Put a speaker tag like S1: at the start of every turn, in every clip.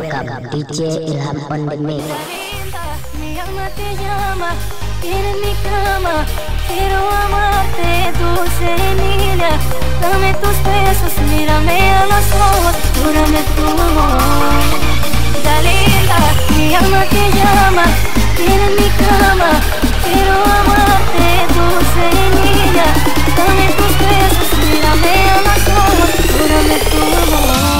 S1: Welcome DJ Ilham on the mix.
S2: Te llama, quiere mi cama. Quiero amarte, dulce niña. Dame tus besos, mírame a los ojos, júrame tu amor. Linda, mi alma te llama, quiere mi cama. Quiero amarte, dulce niña. Dame tus besos, mírame a los ojos, júrame tu amor.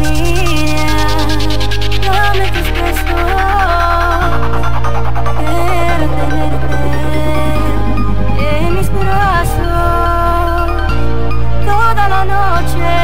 S2: mía, no me disgusto Quiero tenerte en mis brazos. Toda la noche